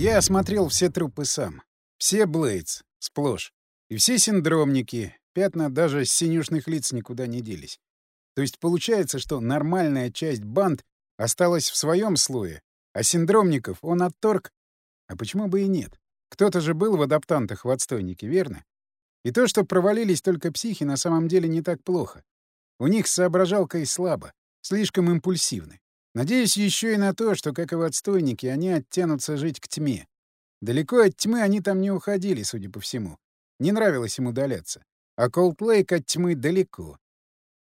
Я осмотрел все трупы сам. Все Блейдс, сплошь. И все синдромники, пятна даже с синюшных лиц никуда не делись. То есть получается, что нормальная часть банд осталась в своем слое, а синдромников он отторг. А почему бы и нет? Кто-то же был в адаптантах в отстойнике, верно? И то, что провалились только психи, на самом деле не так плохо. У них с соображалкой слабо, слишком импульсивны. Надеюсь еще и на то, что, как и в отстойнике, они оттянутся жить к тьме. Далеко от тьмы они там не уходили, судя по всему. Не нравилось им удаляться. А Колд-Лейк от тьмы далеко.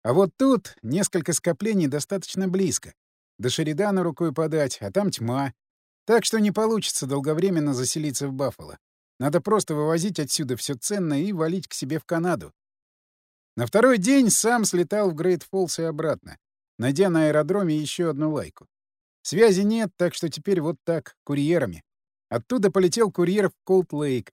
А вот тут несколько скоплений достаточно близко. До Шеридана рукой подать, а там тьма. Так что не получится долговременно заселиться в Баффало. Надо просто вывозить отсюда все ценное и валить к себе в Канаду. На второй день сам слетал в Грейт Фоллс и обратно, найдя на аэродроме еще одну лайку. Связи нет, так что теперь вот так, курьерами. Оттуда полетел курьер в Колд-Лейк,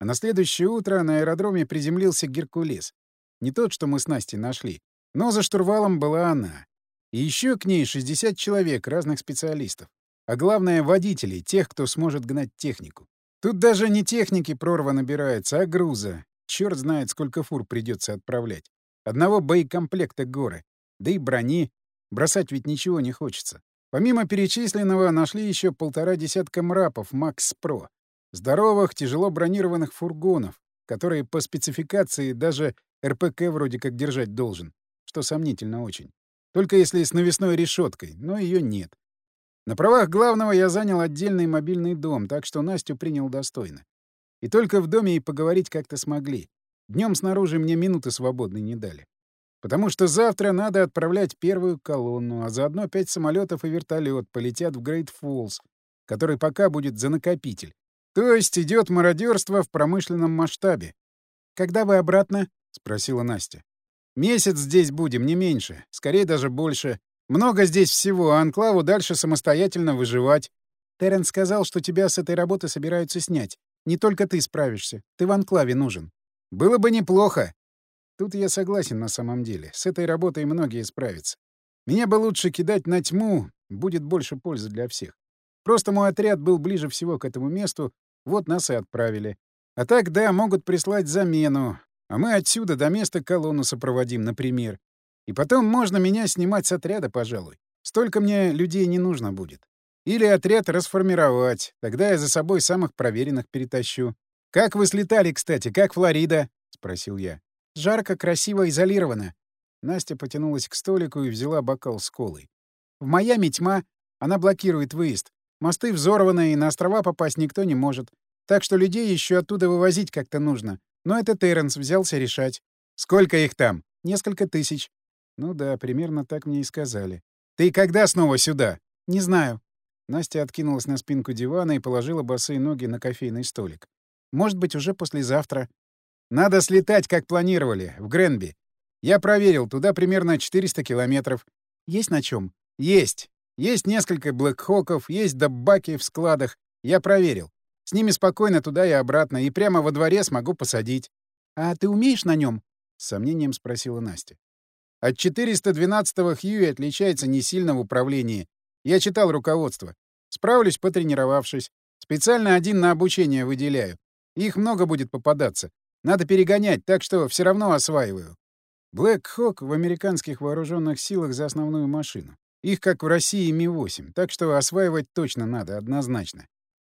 а на следующее утро на аэродроме приземлился Геркулес. Не тот, что мы с Настей нашли, но за штурвалом была она. И еще к ней 60 человек разных специалистов. А главное — водителей, тех, кто сможет гнать технику. Тут даже не техники прорва набирается, а груза. Черт знает, сколько фур придется отправлять. Одного боекомплекта горы. Да и брони. Бросать ведь ничего не хочется. Помимо перечисленного, нашли еще полтора десятка мрапов «Макс Про». Здоровых, тяжело бронированных фургонов, которые по спецификации даже РПК вроде как держать должен, что сомнительно очень. Только если с навесной решеткой, но ее нет. На правах главного я занял отдельный мобильный дом, так что Настю принял достойно. И только в доме и поговорить как-то смогли. Днем снаружи мне минуты свободной не дали. Потому что завтра надо отправлять первую колонну, а заодно пять самолетов и вертолет полетят в Грейт Фоллс, который пока будет за накопитель. То есть идет мародерство в промышленном масштабе. «Когда вы обратно?» — спросила Настя. «Месяц здесь будем, не меньше. Скорее даже больше. Много здесь всего, а Анклаву дальше самостоятельно выживать. Террен сказал, что тебя с этой работы собираются снять. Не только ты справишься. Ты в Анклаве нужен. Было бы неплохо. Тут я согласен на самом деле. С этой работой многие справятся. Меня бы лучше кидать на тьму, будет больше пользы для всех. Просто мой отряд был ближе всего к этому месту, вот нас и отправили. А так, да, могут прислать замену, а мы отсюда до места колонну сопроводим, например. И потом можно меня снимать с отряда, пожалуй. Столько мне людей не нужно будет. Или отряд расформировать, тогда я за собой самых проверенных перетащу. «Как вы слетали, кстати, как Флорида?» — спросил я. «Жарко, красиво, изолировано». Настя потянулась к столику и взяла бокал с колой. «В Майами тьма, она блокирует выезд. Мосты взорваны, и на острова попасть никто не может. Так что людей еще оттуда вывозить как-то нужно. Но это Терренс взялся решать. Сколько их там? Несколько тысяч. Ну да, примерно так мне и сказали. «Ты когда снова сюда?» «Не знаю». Настя откинулась на спинку дивана и положила босые ноги на кофейный столик. «Может быть, уже послезавтра». «Надо слетать, как планировали, в Гренби. Я проверил, туда примерно 400 километров. Есть на чем? Есть. Есть несколько блэкхоков, есть доббаки в складах. Я проверил. С ними спокойно туда и обратно, и прямо во дворе смогу посадить. «А ты умеешь на нем? с сомнением спросила Настя. От 412-го Хьюи отличается не сильно в управлении. Я читал руководство. Справлюсь, потренировавшись. Специально один на обучение выделяю. Их много будет попадаться. Надо перегонять, так что все равно осваиваю. Блэк Хок в американских вооруженных силах за основную машину. Их, как в России, Ми-8, так что осваивать точно надо, однозначно.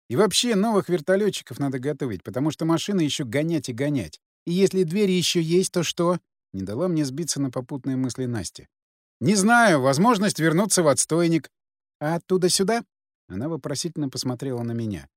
И вообще новых вертолетчиков надо готовить, потому что машины еще гонять и гонять. И если двери еще есть, то что? Не дала мне сбиться на попутные мысли Насти. «Не знаю. Возможность вернуться в отстойник». «А оттуда сюда?» Она вопросительно посмотрела на меня.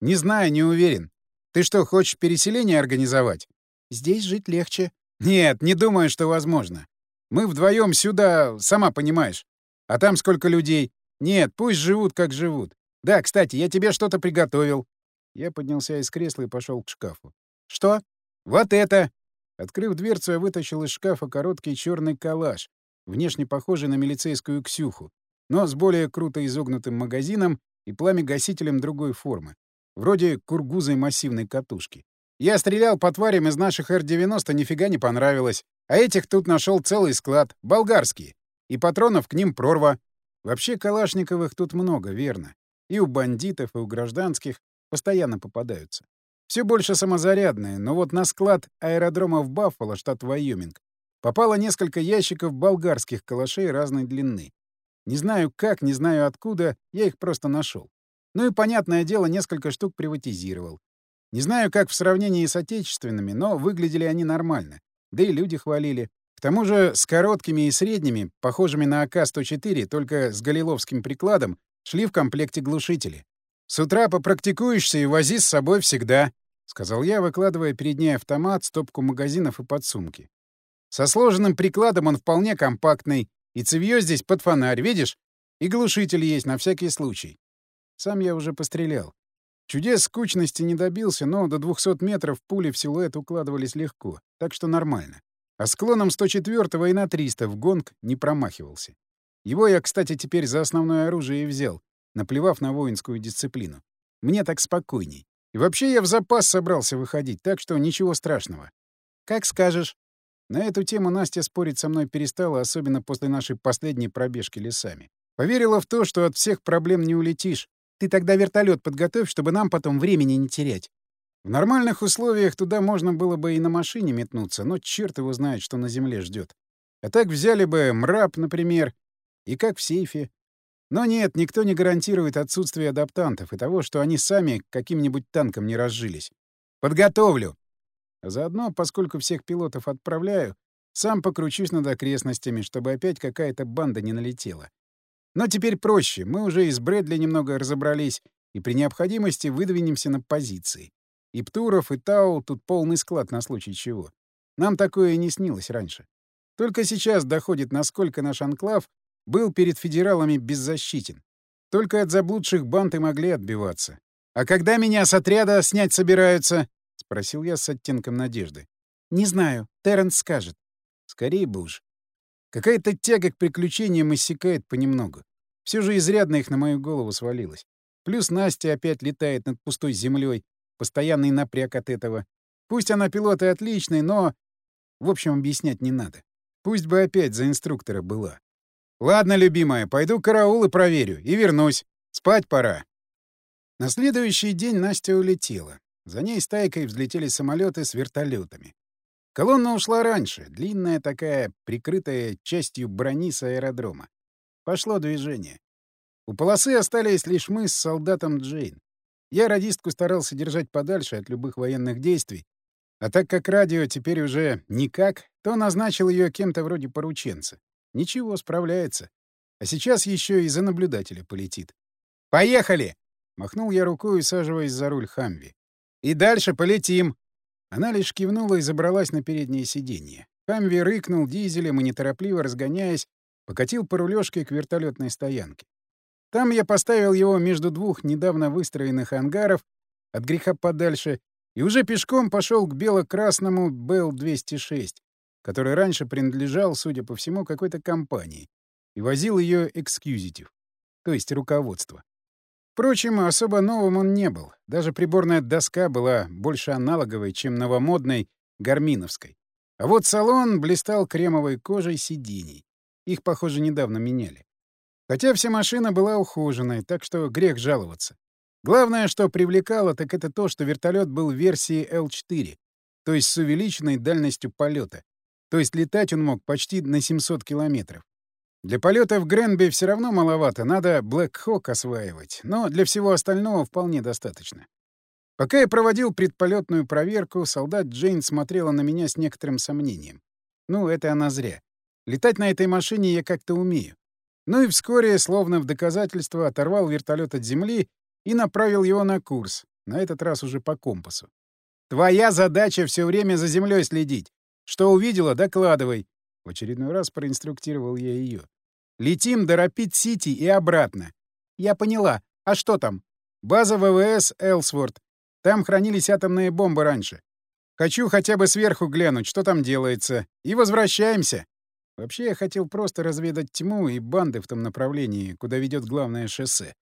«Не знаю, не уверен. Ты что, хочешь переселение организовать?» «Здесь жить легче». «Нет, не думаю, что возможно. Мы вдвоем сюда, сама понимаешь. А там сколько людей? Нет, пусть живут, как живут. Да, кстати, я тебе что-то приготовил». Я поднялся из кресла и пошел к шкафу. «Что?» «Вот это!» Открыв дверцу, я вытащил из шкафа короткий черный калаш, внешне похожий на милицейскую ксюху, но с более круто изогнутым магазином и пламя-гасителем другой формы, вроде кургузой массивной катушки. Я стрелял по тварям из наших Р-90, нифига не понравилось. А этих тут нашел целый склад, болгарские. И патронов к ним прорва. Вообще калашниковых тут много, верно. И у бандитов, и у гражданских. Постоянно попадаются. Все больше самозарядные, но вот на склад аэродрома в Баффало, штат Вайоминг, попало несколько ящиков болгарских калашей разной длины. Не знаю как, не знаю откуда, я их просто нашел. Ну и, понятное дело, несколько штук приватизировал. Не знаю, как в сравнении с отечественными, но выглядели они нормально. Да и люди хвалили. К тому же с короткими и средними, похожими на АК-104, только с галиловским прикладом, шли в комплекте глушители. «С утра попрактикуешься и вози с собой всегда», — сказал я, выкладывая перед ней автомат, стопку магазинов и подсумки. «Со сложенным прикладом он вполне компактный, и цевьё здесь под фонарь, видишь? И глушитель есть на всякий случай. Сам я уже пострелял. Чудес скучности не добился, но до 200 метров пули в силуэт укладывались легко, так что нормально. А склоном 104-го и на 300 в гонг не промахивался. Его я, кстати, теперь за основное оружие и взял, наплевав на воинскую дисциплину. Мне так спокойней. И вообще я в запас собрался выходить, так что ничего страшного. Как скажешь. На эту тему Настя спорить со мной перестала, особенно после нашей последней пробежки лесами. Поверила в то, что от всех проблем не улетишь. Ты тогда вертолет подготовь, чтобы нам потом времени не терять. В нормальных условиях туда можно было бы и на машине метнуться, но черт его знает, что на земле ждет. А так взяли бы мраб, например, и как в сейфе. Но нет, никто не гарантирует отсутствие адаптантов и того, что они сами каким-нибудь танком не разжились. Подготовлю. А заодно, поскольку всех пилотов отправляю, сам покручусь над окрестностями, чтобы опять какая-то банда не налетела. Но теперь проще. Мы уже и с Брэдли немного разобрались, и при необходимости выдвинемся на позиции. И Птуров, и Тау тут полный склад на случай чего. Нам такое не снилось раньше. Только сейчас доходит, насколько наш анклав был перед федералами беззащитен. Только от заблудших банд и могли отбиваться. «А когда меня с отряда снять собираются?» — спросил я с оттенком надежды. «Не знаю. Терренс скажет». «Скорее бы уж. Какая-то тяга к приключениям иссякает понемногу. Все же изрядно их на мою голову свалилось. Плюс Настя опять летает над пустой землей, постоянный напряг от этого. Пусть она пилот и отличный, но... В общем, объяснять не надо. Пусть бы опять за инструктора была. «Ладно, любимая, пойду караул и проверю, и вернусь. Спать пора». На следующий день Настя улетела. За ней стайкой взлетели самолеты с вертолетами. Колонна ушла раньше, длинная такая, прикрытая частью брони с аэродрома. Пошло движение. У полосы остались лишь мы с солдатом Джейн. Я радистку старался держать подальше от любых военных действий, а так как радио теперь уже никак, то назначил ее кем-то вроде порученца. Ничего, справляется. А сейчас еще и за наблюдателя полетит. «Поехали!» — махнул я рукой, усаживаясь за руль Хамви. «И дальше полетим!» Она лишь кивнула и забралась на переднее сиденье. Хамви рыкнул дизелем и, неторопливо разгоняясь, покатил по рулежке к вертолетной стоянке. Там я поставил его между двух недавно выстроенных ангаров, от греха подальше, и уже пешком пошел к бело-красному Белл-206, который раньше принадлежал, судя по всему, какой-то компании, и возил ее экскьюзитив, то есть руководство. Впрочем, особо новым он не был. Даже приборная доска была больше аналоговой, чем новомодной гарминовской. А вот салон блистал кремовой кожей сидений. Их, похоже, недавно меняли. Хотя вся машина была ухоженной, так что грех жаловаться. Главное, что привлекало, так это то, что вертолет был версии L4, то есть с увеличенной дальностью полета. То есть летать он мог почти на 700 километров. Для полета в Гренби все равно маловато, надо Блэк Хок осваивать, но для всего остального вполне достаточно. Пока я проводил предполетную проверку, солдат Джейн смотрела на меня с некоторым сомнением. Ну, это она зря. Летать на этой машине я как-то умею. Ну и вскоре, словно в доказательство, оторвал вертолет от земли и направил его на курс, на этот раз уже по компасу. «Твоя задача все время за землей следить. Что увидела, докладывай». В очередной раз проинструктировал я ее. Летим до Рапид-Сити и обратно. Я поняла. А что там? База ВВС Элсворт. Там хранились атомные бомбы раньше. Хочу хотя бы сверху глянуть, что там делается. И возвращаемся. Вообще, я хотел просто разведать тьму и банды в том направлении, куда ведет главное шоссе.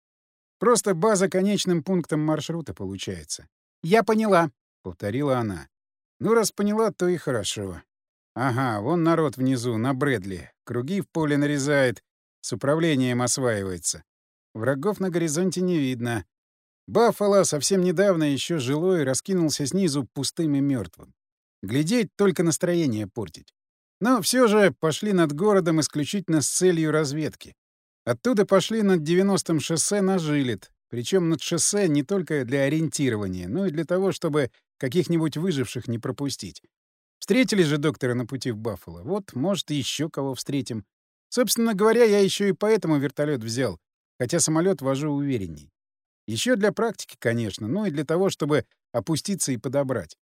Просто база конечным пунктом маршрута получается. «Я поняла», — повторила она. «Ну, раз поняла, то и хорошо. Ага, вон народ внизу, на Брэдли. Круги в поле нарезает, с управлением осваивается. Врагов на горизонте не видно. Баффало совсем недавно еще жилой раскинулся снизу пустым и мертвым. Глядеть только настроение портить. Но все же пошли над городом исключительно с целью разведки. Оттуда пошли над 90-м шоссе на Жилет, причем над шоссе не только для ориентирования, но и для того, чтобы каких-нибудь выживших не пропустить. Встретили же доктора на пути в Баффало. Вот, может, еще кого встретим. Собственно говоря, я еще и поэтому вертолет взял, хотя самолет вожу уверенней. Еще для практики, конечно, но и для того, чтобы опуститься и подобрать.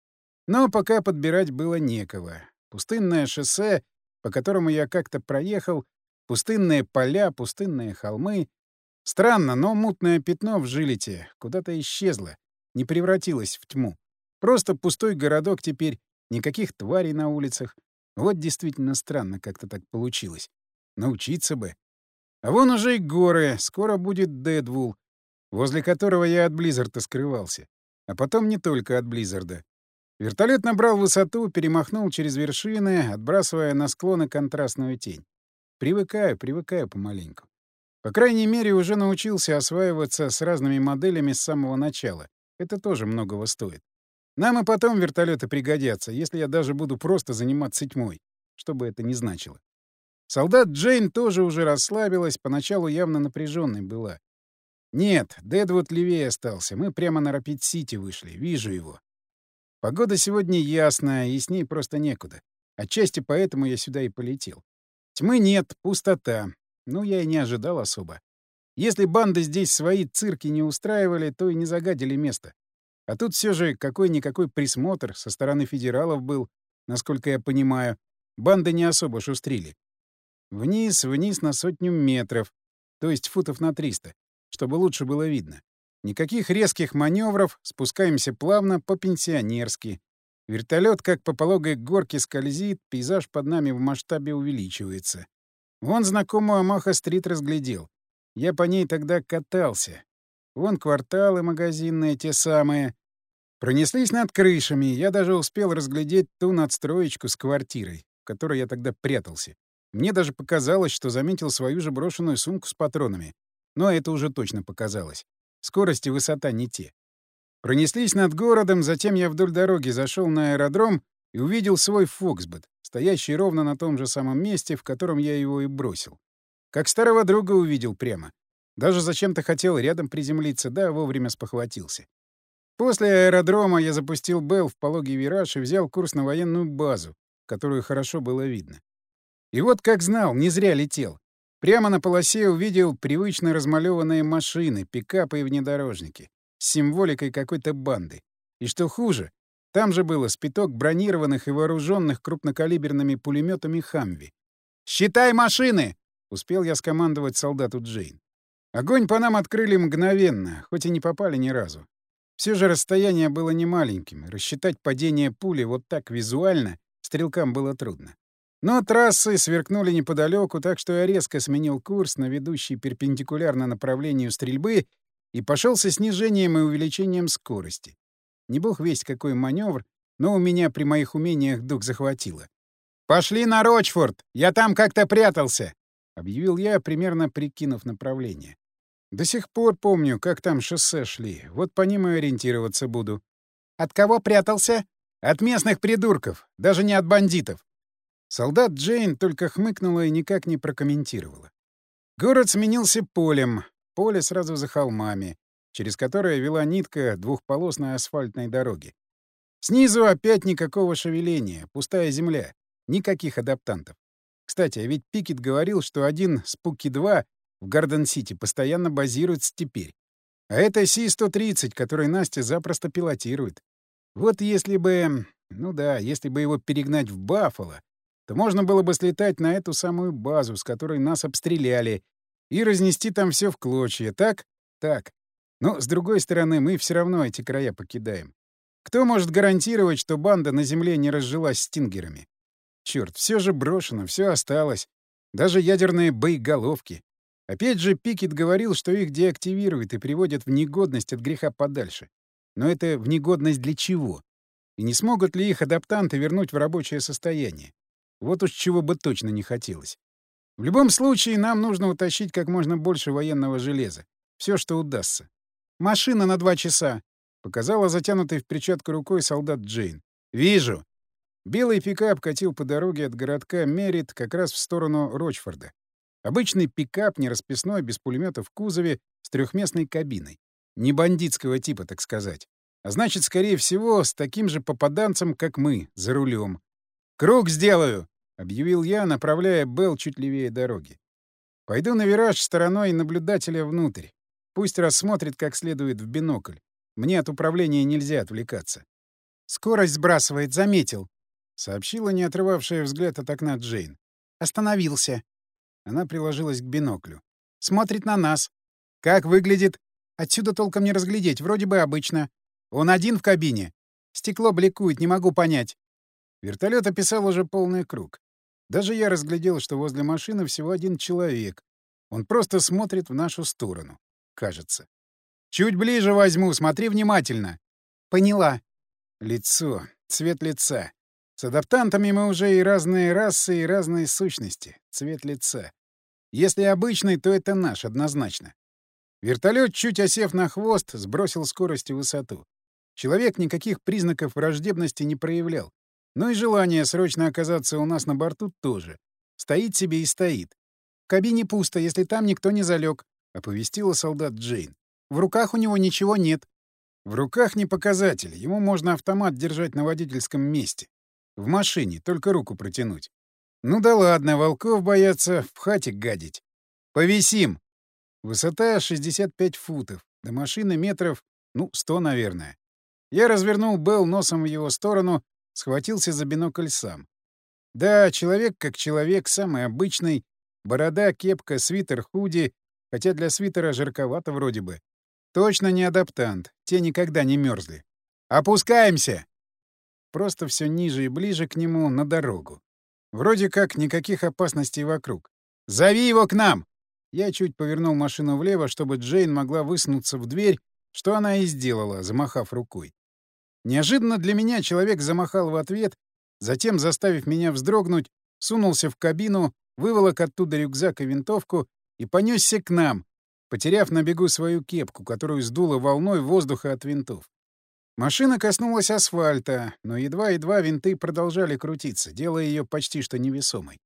Но пока подбирать было некого. Пустынное шоссе, по которому я как-то проехал, пустынные поля, пустынные холмы. Странно, но мутное пятно в жилете куда-то исчезло, не превратилось в тьму. Просто пустой городок теперь, никаких тварей на улицах. Вот действительно странно как-то так получилось. Научиться бы. А вон уже и горы, скоро будет Дэдвул, возле которого я от Близзарда скрывался. А потом не только от Близзарда. Вертолет набрал высоту, перемахнул через вершины, отбрасывая на склоны контрастную тень. Привыкаю, привыкаю помаленьку. По крайней мере, уже научился осваиваться с разными моделями с самого начала. Это тоже многого стоит. Нам и потом вертолеты пригодятся, если я даже буду просто заниматься тьмой, что бы это ни значило. Солдат Джейн тоже уже расслабилась, поначалу явно напряженной была. Нет, Дэдвуд левее остался, мы прямо на Рапид-Сити вышли, вижу его. Погода сегодня ясная, яснее просто некуда. Отчасти поэтому я сюда и полетел. Тьмы нет, пустота. Ну, я и не ожидал особо. Если банды здесь свои цирки не устраивали, то и не загадили место. А тут все же какой-никакой присмотр со стороны федералов был, насколько я понимаю. Банды не особо шустрили. Вниз, вниз на сотню метров, то есть футов на 300, чтобы лучше было видно. Никаких резких маневров, спускаемся плавно, по-пенсионерски. Вертолет, как по пологой горке, скользит, пейзаж под нами в масштабе увеличивается. Вон знакомую Амаха-стрит разглядел. Я по ней тогда катался. Вон кварталы магазинные, те самые. Пронеслись над крышами, я даже успел разглядеть ту надстроечку с квартирой, в которой я тогда прятался. Мне даже показалось, что заметил свою же брошенную сумку с патронами. Но это уже точно показалось. Скорость и высота не те. Пронеслись над городом, затем я вдоль дороги зашел на аэродром и увидел свой Фоксбет, стоящий ровно на том же самом месте, в котором я его и бросил. Как старого друга увидел прямо. Даже зачем-то хотел рядом приземлиться, да вовремя спохватился. После аэродрома я запустил Белл в пологий вираж и взял курс на военную базу, которую хорошо было видно. И вот как знал, не зря летел. Прямо на полосе увидел привычно размалеванные машины, пикапы и внедорожники с символикой какой-то банды. И что хуже, там же было спиток бронированных и вооруженных крупнокалиберными пулеметами «Хамви». «Считай машины!» — успел я скомандовать солдату Джейн. Огонь по нам открыли мгновенно, хоть и не попали ни разу. Все же расстояние было немаленьким, рассчитать падение пули вот так визуально стрелкам было трудно. Но трассы сверкнули неподалеку, так что я резко сменил курс на ведущий перпендикулярно направлению стрельбы и пошел со снижением и увеличением скорости. Не бог весть какой маневр, но у меня при моих умениях дух захватило. «Пошли на Рочфорд! Я там как-то прятался!» — объявил я, примерно прикинув направление. До сих пор помню, как там шоссе шли. Вот по ним и ориентироваться буду. «От кого прятался?» «От местных придурков, даже не от бандитов. Солдат Джейн только хмыкнула и никак не прокомментировала. Город сменился полем, поле сразу за холмами, через которое вела нитка двухполосной асфальтной дороги. Снизу опять никакого шевеления, пустая земля, никаких адаптантов. Кстати, а ведь Пикет говорил, что один Спуки-2 в Гарден-Сити постоянно базируется теперь. А это Си-130, который Настя запросто пилотирует. Вот если бы... Ну да, если бы его перегнать в Баффало, то можно было бы слетать на эту самую базу, с которой нас обстреляли, и разнести там все в клочья, так? Так. Но, с другой стороны, мы все равно эти края покидаем. Кто может гарантировать, что банда на земле не разжилась стингерами? Черт, все же брошено, все осталось. Даже ядерные боеголовки. Опять же, Пикет говорил, что их деактивируют и приводят в негодность от греха подальше. Но это в негодность для чего? И не смогут ли их адаптанты вернуть в рабочее состояние? Вот уж чего бы точно не хотелось. В любом случае, нам нужно утащить как можно больше военного железа. Все, что удастся. Машина на два часа!» — показала затянутой в перчатку рукой солдат Джейн. «Вижу!» Белый пикап катил по дороге от городка Мерит как раз в сторону Рочфорда. Обычный пикап, не расписной, без пулемета в кузове, с трехместной кабиной. Не бандитского типа, так сказать. А значит, скорее всего, с таким же попаданцем, как мы, за рулем. «Круг сделаю!» — объявил я, направляя Белл чуть левее дороги. «Пойду на вираж стороной наблюдателя внутрь. Пусть рассмотрит как следует в бинокль. Мне от управления нельзя отвлекаться». «Скорость сбрасывает, заметил», — сообщила не отрывавшая взгляд от окна Джейн. «Остановился». Она приложилась к биноклю. «Смотрит на нас. Как выглядит? Отсюда толком не разглядеть, вроде бы обычно. Он один в кабине. Стекло бликует, не могу понять». Вертолет описал уже полный круг. Даже я разглядел, что возле машины всего один человек. Он просто смотрит в нашу сторону. Кажется. «Чуть ближе возьму, смотри внимательно». «Поняла». Лицо, цвет лица. С адаптантами мы уже и разные расы, и разные сущности. Цвет лица. Если обычный, то это наш, однозначно. Вертолет, чуть осев на хвост, сбросил скорость и высоту. Человек никаких признаков враждебности не проявлял. Но и желание срочно оказаться у нас на борту тоже. Стоит себе и стоит. «В кабине пусто, если там никто не залег», — оповестила солдат Джейн. «В руках у него ничего нет». «В руках не показатель. Ему можно автомат держать на водительском месте. В машине, только руку протянуть. Ну да ладно, волков боятся в хате гадить. Повисим! Высота 65 футов, до машины метров, ну, 100, наверное. Я развернул Белл носом в его сторону, схватился за бинокль сам. Да, человек как человек, самый обычный. Борода, кепка, свитер, худи, хотя для свитера жарковато вроде бы. Точно не адаптант, те никогда не мерзли. «Опускаемся!» Просто все ниже и ближе к нему, на дорогу. Вроде как никаких опасностей вокруг. «Зови его к нам!» Я чуть повернул машину влево, чтобы Джейн могла высунуться в дверь, что она и сделала, замахав рукой. Неожиданно для меня человек замахал в ответ, затем, заставив меня вздрогнуть, сунулся в кабину, выволок оттуда рюкзак и винтовку и понесся к нам, потеряв на бегу свою кепку, которую сдуло волной воздуха от винтов. Машина коснулась асфальта, но едва-едва винты продолжали крутиться, делая ее почти что невесомой.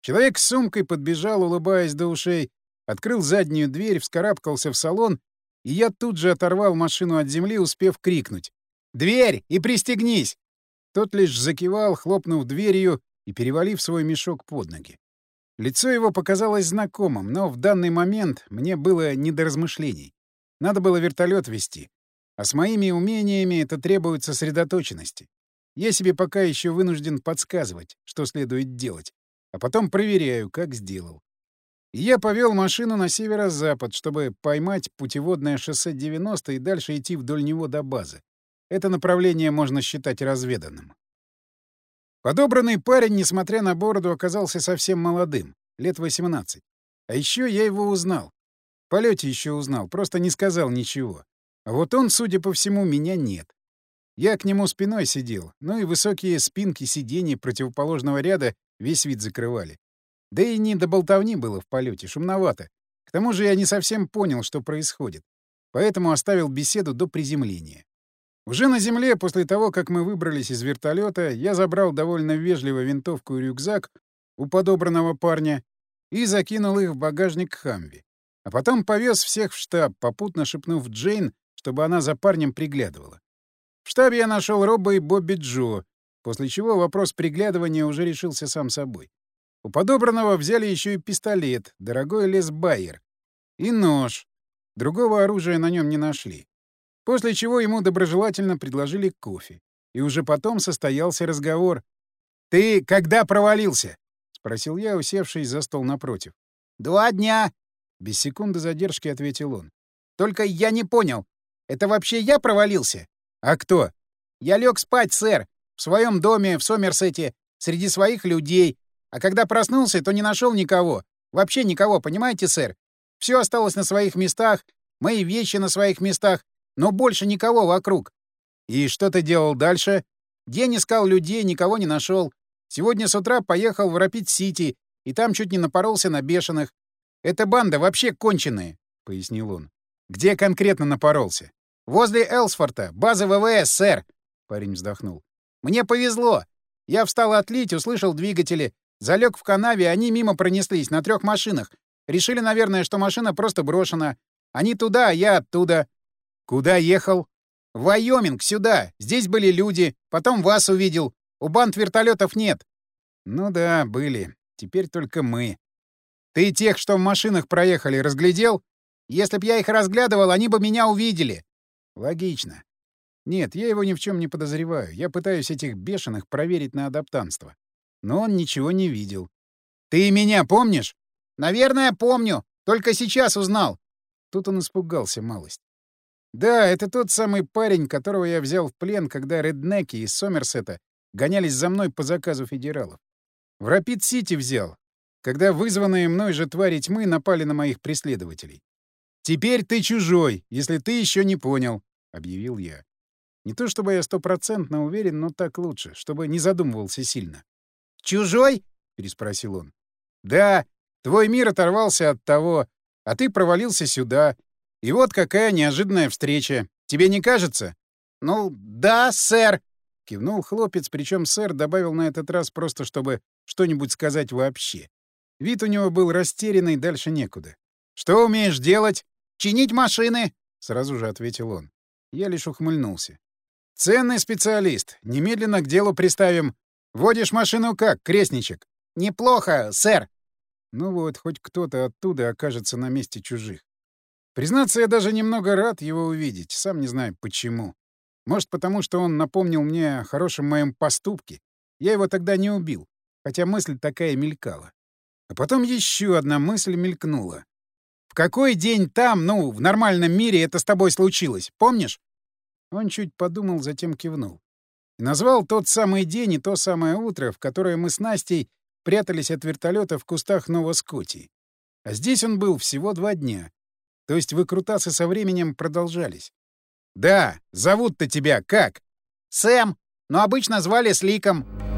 Человек с сумкой подбежал, улыбаясь до ушей, открыл заднюю дверь, вскарабкался в салон, и я тут же оторвал машину от земли, успев крикнуть. «Дверь! И пристегнись!» Тот лишь закивал, хлопнув дверью и перевалив свой мешок под ноги. Лицо его показалось знакомым, но в данный момент мне было не до размышлений. Надо было вертолет вести. А с моими умениями это требует сосредоточенности. Я себе пока еще вынужден подсказывать, что следует делать, а потом проверяю, как сделал. И я повел машину на северо-запад, чтобы поймать путеводное шоссе 90 и дальше идти вдоль него до базы. Это направление можно считать разведанным. Подобранный парень, несмотря на бороду, оказался совсем молодым, лет 18. А еще я его узнал. В полете еще узнал, просто не сказал ничего. А вот он, судя по всему, меня нет. Я к нему спиной сидел, ну и высокие спинки сидений противоположного ряда весь вид закрывали. Да и не до болтовни было в полете, шумновато. К тому же я не совсем понял, что происходит. Поэтому оставил беседу до приземления. Уже на земле, после того, как мы выбрались из вертолета, я забрал довольно вежливо винтовку и рюкзак у подобранного парня и закинул их в багажник Хамви. А потом повез всех в штаб, попутно шепнув Джейн, чтобы она за парнем приглядывала. В штабе я нашел Робба и Бобби Джо, после чего вопрос приглядывания уже решился сам собой. У подобранного взяли еще и пистолет, дорогой лес Байер, и нож. Другого оружия на нем не нашли. После чего ему доброжелательно предложили кофе. И уже потом состоялся разговор. «Ты когда провалился?» — спросил я, усевшись за стол напротив. «Два дня!» — без секунды задержки ответил он. «Только я не понял, это вообще я провалился? А кто? Я лег спать, сэр, в своем доме в Сомерсете, среди своих людей. А когда проснулся, то не нашел никого. Вообще никого, понимаете, сэр? Все осталось на своих местах, мои вещи на своих местах, но больше никого вокруг. И что ты делал дальше? День искал людей, никого не нашел. Сегодня с утра поехал в Рапид-Сити, и там чуть не напоролся на бешеных. Эта банда вообще конченая, — пояснил он. Где конкретно напоролся? Возле Элсфорта, базы ВВС, сэр. Парень вздохнул. Мне повезло. Я встал отлить, услышал двигатели, залег в канаве, они мимо пронеслись на трех машинах. Решили, наверное, что машина просто брошена. Они туда, а я оттуда. Куда ехал? В Вайоминг, сюда. Здесь были люди. Потом вас увидел. У банд вертолетов нет. Ну да, были. Теперь только мы. Ты тех, что в машинах проехали, разглядел? Если б я их разглядывал, они бы меня увидели. Логично. Нет, я его ни в чем не подозреваю. Я пытаюсь этих бешеных проверить на адаптанство. Но он ничего не видел. Ты меня помнишь? Наверное, помню. Только сейчас узнал. Тут он испугался малость. Да, это тот самый парень, которого я взял в плен, когда реднеки из Сомерсета гонялись за мной по заказу федералов. В Рапид-Сити взял, когда вызванные мной же твари тьмы напали на моих преследователей. «Теперь ты чужой, если ты еще не понял», — объявил я. Не то чтобы я стопроцентно уверен, но так лучше, чтобы не задумывался сильно. «Чужой?» — переспросил он. «Да, твой мир оторвался от того, а ты провалился сюда. И вот какая неожиданная встреча. Тебе не кажется?» «Ну, да, сэр», — кивнул хлопец, причем сэр добавил на этот раз просто, чтобы что-нибудь сказать вообще. Вид у него был растерянный, дальше некуда. «Что умеешь делать?» «Чинить машины», — сразу же ответил он. Я лишь ухмыльнулся. «Ценный специалист. Немедленно к делу приставим. Водишь машину как, крестничек?» «Неплохо, сэр». Ну вот, хоть кто-то оттуда окажется на месте чужих. Признаться, я даже немного рад его увидеть, сам не знаю почему. Может, потому что он напомнил мне о хорошем моем поступке. Я его тогда не убил, хотя мысль такая мелькала. А потом еще одна мысль мелькнула. «В какой день там, ну, в нормальном мире это с тобой случилось, помнишь?» Он чуть подумал, затем кивнул. И назвал тот самый день и то самое утро, в которое мы с Настей прятались от вертолета в кустах Новоскотии. А здесь он был всего два дня. То есть выкрутасы со временем продолжались. «Да, зовут-то тебя как?» «Сэм, но обычно звали Сликом».